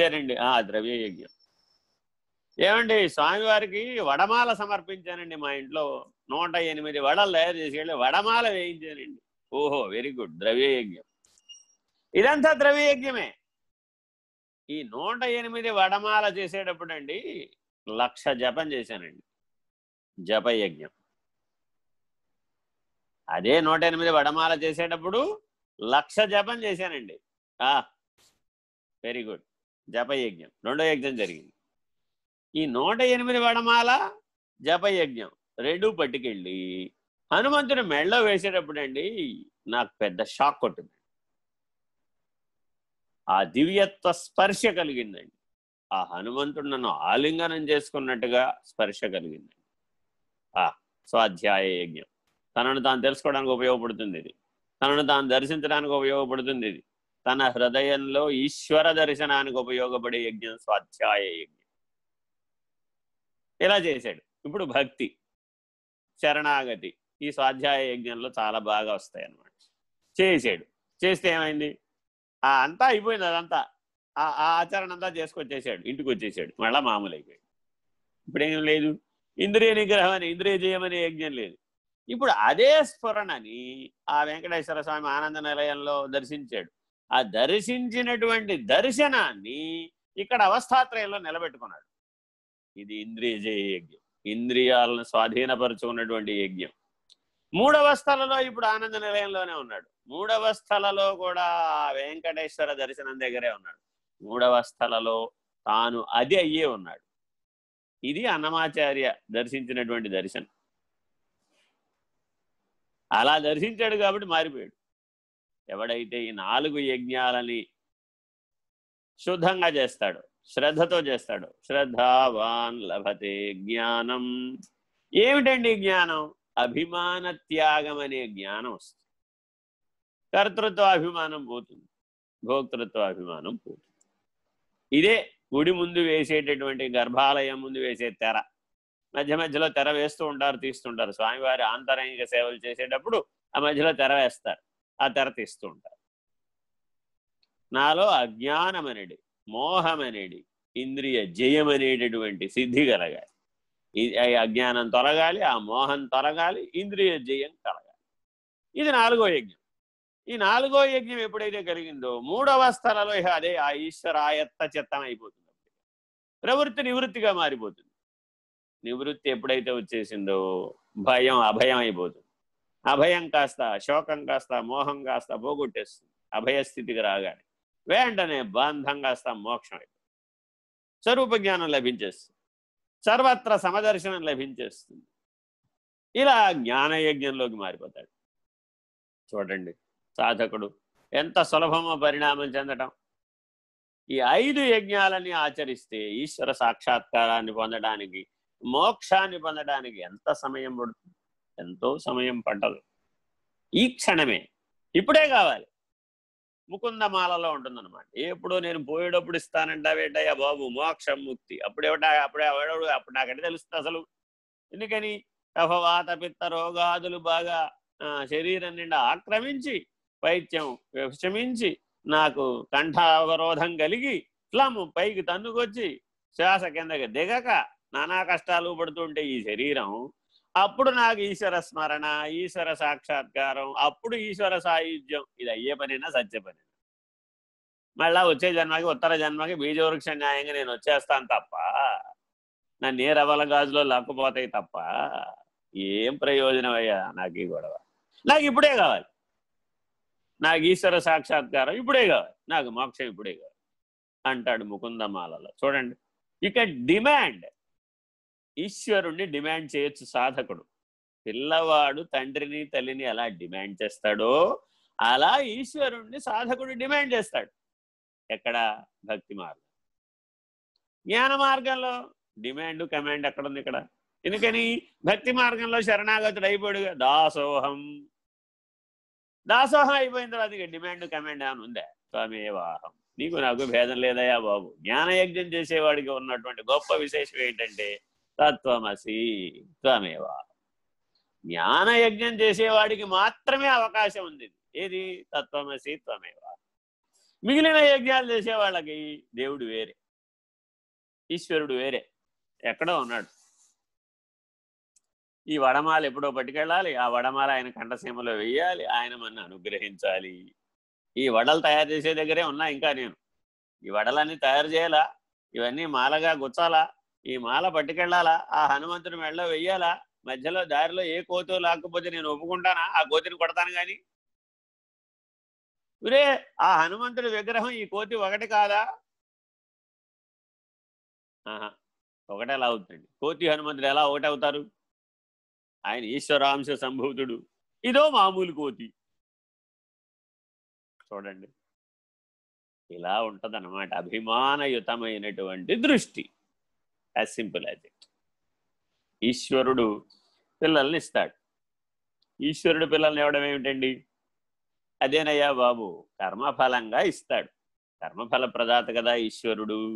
చేశారండి ఆ ద్రవ్యయజ్ఞం. ఏమండి స్వామివారికి వడమాల సమర్పించానండి మా ఇంట్లో. నూట ఎనిమిది వడలు తయారు చేసుకెళ్ళి వడమాల వేయించానండి. ఓహో వెరీ గుడ్. ద్రవ్య యజ్ఞం ఇదంతా ద్రవ్యయజ్ఞమే. ఈ నూట ఎనిమిది వడమాల చేసేటప్పుడు అండి లక్ష జపం చేశానండి. జపయజ్ఞం. అదే నూట ఎనిమిది వడమాల చేసేటప్పుడు లక్ష జపం చేశానండి. ఆ వెరీ గుడ్. జపయజ్ఞం. రెండో యజ్ఞం జరిగింది. ఈ నూట ఎనిమిది వడమాల జపయజ్ఞం. రెండు పట్టుకెళ్ళి హనుమంతుని మెళ్ళో వేసేటప్పుడు అండి నాకు పెద్ద షాక్ కొట్టింది. ఆ దివ్యత్వ స్పర్శ కలిగిందండి. ఆ హనుమంతుడు నన్ను ఆలింగనం చేసుకున్నట్టుగా స్పర్శ కలిగిందండి ఆ స్వాధ్యాయ యజ్ఞం. తనను తాను తెలుసుకోవడానికి ఉపయోగపడుతుంది ఇది. తనను తాను దర్శించడానికి ఉపయోగపడుతుంది ఇది. తన హృదయంలో ఈశ్వర దర్శనానికి ఉపయోగపడే యజ్ఞం స్వాధ్యాయ యజ్ఞం. ఇలా చేశాడు. ఇప్పుడు భక్తి శరణాగతి ఈ స్వాధ్యాయ యజ్ఞంలో చాలా బాగా వస్తాయి అన్నమాట చేసాడు చేస్తే ఏమైంది? ఆ అంతా అయిపోయింది అదంతా. ఆ ఆచరణ అంతా చేసుకొచ్చేసాడు. ఇంటికి వచ్చేసాడు. మళ్ళా మామూలు అయిపోయాడు ఇప్పుడేం లేదు. ఇంద్రియ నిగ్రహం అని ఇంద్రియ జయమనే యజ్ఞం లేదు. ఇప్పుడు అదే స్ఫురణని ఆ వెంకటేశ్వర స్వామి ఆనంద నిలయంలో దర్శించాడు. ఆ దర్శించినటువంటి దర్శనాన్ని ఇక్కడ అవస్థాత్రయంలో నిలబెట్టుకున్నాడు. ఇది ఇంద్రియజయ యజ్ఞం. ఇంద్రియాలను స్వాధీనపరుచుకున్నటువంటి యజ్ఞం. మూడవస్థలలో ఇప్పుడు ఆనంద నిలయంలోనే ఉన్నాడు. మూడవస్థలలో కూడా వెంకటేశ్వర దర్శనం దగ్గరే ఉన్నాడు. మూడవస్థలలో తాను అది అయ్యే ఉన్నాడు. ఇది అన్నమాచార్య దర్శించినటువంటి దర్శనం. అలా దర్శించాడు కాబట్టి మారిపోయాడు. ఎవడైతే ఈ నాలుగు యజ్ఞాలని శుద్ధంగా చేస్తాడు శ్రద్ధతో చేస్తాడు శ్రద్ధావాన్ లభతే జ్ఞానం. ఏమిటండి జ్ఞానం? అభిమాన త్యాగం అనే జ్ఞానం వస్తుంది. కర్తృత్వ అభిమానం పోతుంది. భోక్తృత్వ అభిమానం పోతుంది. ఇదే గుడి ముందు వేసేటటువంటి గర్భాలయం ముందు వేసే తెర. మధ్య మధ్యలో తెర వేస్తూ ఉంటారు తీస్తుంటారు. స్వామివారి ఆంతరంగిక సేవలు చేసేటప్పుడు ఆ మధ్యలో తెర వేస్తారు. ఆ తెర తీస్తుంటారు నాలో అజ్ఞానమనేది మోహమనేది ఇంద్రియ జయమనేటటువంటి సిద్ధి కలగాలి. అజ్ఞానం తొలగాలి ఆ మోహం తొలగాలి ఇంద్రియ జయం కలగాలి. ఇది నాలుగో యజ్ఞం. ఈ నాలుగో యజ్ఞం ఎప్పుడైతే కలిగిందో మూడవ స్థలలో అదే ఆ ఈశ్వరాయత్త చిత్తం అయిపోతుంది. ప్రవృత్తి నివృత్తిగా మారిపోతుంది. నివృత్తి ఎప్పుడైతే వచ్చేసిందో భయం అభయం అయిపోతుంది. అభయం కాస్త శోకం కాస్త మోహం కాస్త పోగొట్టేస్తుంది. అభయస్థితికి రాగానే వెంటనే బంధం కాస్త మోక్షం అయిపోతుంది. స్వరూప జ్ఞానం లభించేస్తుంది. సర్వత్ర సమదర్శనం లభించేస్తుంది. ఇలా జ్ఞానయజ్ఞంలోకి మారిపోతాడు. చూడండి సాధకుడు ఎంత సులభమో పరిణామం చెందటం. ఈ ఐదు యజ్ఞాలని ఆచరిస్తే ఈశ్వర సాక్షాత్కారాన్ని పొందడానికి మోక్షాన్ని పొందడానికి ఎంత సమయం పడుతుంది? ఎంతో సమయం పడ్డదు. ఈ క్షణమే ఇప్పుడే కావాలి. ముకుందమాలలో ఉంటుందన్నమాట. ఎప్పుడు నేను పోయేటప్పుడు ఇస్తానంటావేటయ్యా బాబు మోక్షం ముక్తి. అప్పుడేమిటా అప్పుడే అప్పుడు నాకంటే తెలుస్తుంది అసలు. ఎందుకని? కఫవాత పిత్త రోగాదులు బాగా శరీరం నిండా ఆక్రమించి పైత్యం విషమించి నాకు కంఠావరోధం కలిగి ఫ్లమ్ పైకి తన్నుకొచ్చి శ్వాస కిందకి దిగక నానా కష్టాలు పడుతుంటే ఈ శరీరం అప్పుడు నాకు ఈశ్వర స్మరణ ఈశ్వర సాక్షాత్కారం అప్పుడు ఈశ్వర సాయుధ్యం. ఇది అయ్యే పనైనా సత్య పని మళ్ళా వచ్చే జన్మకి ఉత్తర జన్మకి బీజవృక్ష న్యాయంగా నేను వచ్చేస్తాను తప్ప నా నేరవల గాజులో లక్కుపోతాయి తప్ప ఏం ప్రయోజనం అయ్యా నాకు ఈ గొడవ? నాకు ఇప్పుడే కావాలి. నాకు ఈశ్వర సాక్షాత్కారం ఇప్పుడే కావాలి. నాకు మోక్షం ఇప్పుడే కావాలి. అంటాడు ముకుందమాలలో. చూడండి. ఇక డిమాండ్ ఈశ్వరుణ్ణి డిమాండ్ చేయొచ్చు సాధకుడు. పిల్లవాడు తండ్రిని తల్లిని ఎలా డిమాండ్ చేస్తాడో అలా ఈశ్వరుణ్ణి సాధకుడు డిమాండ్ చేస్తాడు. ఎక్కడ? భక్తి మార్గం. జ్ఞాన మార్గంలో డిమాండ్ కమాండ్ ఎక్కడుంది ఇక్కడ? ఎందుకని? భక్తి మార్గంలో శరణాగతుడు అయిపోయాడు దాసోహం. దాసోహం అయిపోయిన తర్వాత ఇక డిమాండ్ కమాండ్ అని ఉందా? స్వామేవాహం నీకు నాకు భేదం లేదయా బాబు. జ్ఞానయజ్ఞం చేసేవాడికి ఉన్నటువంటి గొప్ప విశేషం ఏంటంటే తత్వమసి త్వమేవా. జ్ఞానయజ్ఞం చేసేవాడికి మాత్రమే అవకాశం ఉంది. ఏది? తత్వమసి త్వమేవా. మిగిలిన యజ్ఞాలు చేసేవాళ్ళకి దేవుడు వేరే. ఈశ్వరుడు వేరే. ఎక్కడో ఉన్నాడు. ఈ వడమాల ఎప్పుడో పట్టుకెళ్ళాలి. ఆ వడమాల ఆయన కంఠసీమలో వెయ్యాలి ఆయన మన అనుగ్రహించాలి. ఈ వడలు తయారు చేసే దగ్గరే ఉన్నా ఇంకా నేను. ఈ వడలన్నీ తయారు చేయాలా? ఇవన్నీ మాలగా గుచ్చాలా? ఈ మాల పట్టుకెళ్ళాలా? ఆ హనుమంతుడి మెడలో వెయ్యాలా? మధ్యలో దారిలో ఏ కోతో లాక్కపోతే నేను ఒప్పుకుంటానా? ఆ కోతిని కొడతాను కానీ ఒరే ఆ హనుమంతుడి విగ్రహం ఈ కోతి ఒకటి కాదా? ఆహా ఒకటే ఎలా అవుతుంది కోతి హనుమంతుడు ఎలా ఒకటి అవుతారు? ఆయన ఈశ్వరాంశ సంభూతుడు. ఇదో మామూలు కోతి. చూడండి. ఇలా ఉంటదన్నమాట. అభిమానయుతమైనటువంటి దృష్టి. యాజ్ సింపుల్ యాజ్ ఇట్ ఈశ్వరుడు పిల్లల్ని ఇస్తాడు. ఈశ్వరుడు పిల్లల్ని ఇవ్వడం ఏమిటండి? అదేనయ్యా బాబు కర్మఫలంగా ఇస్తాడు. కర్మఫల ప్రదాత కదా ఈశ్వరుడు.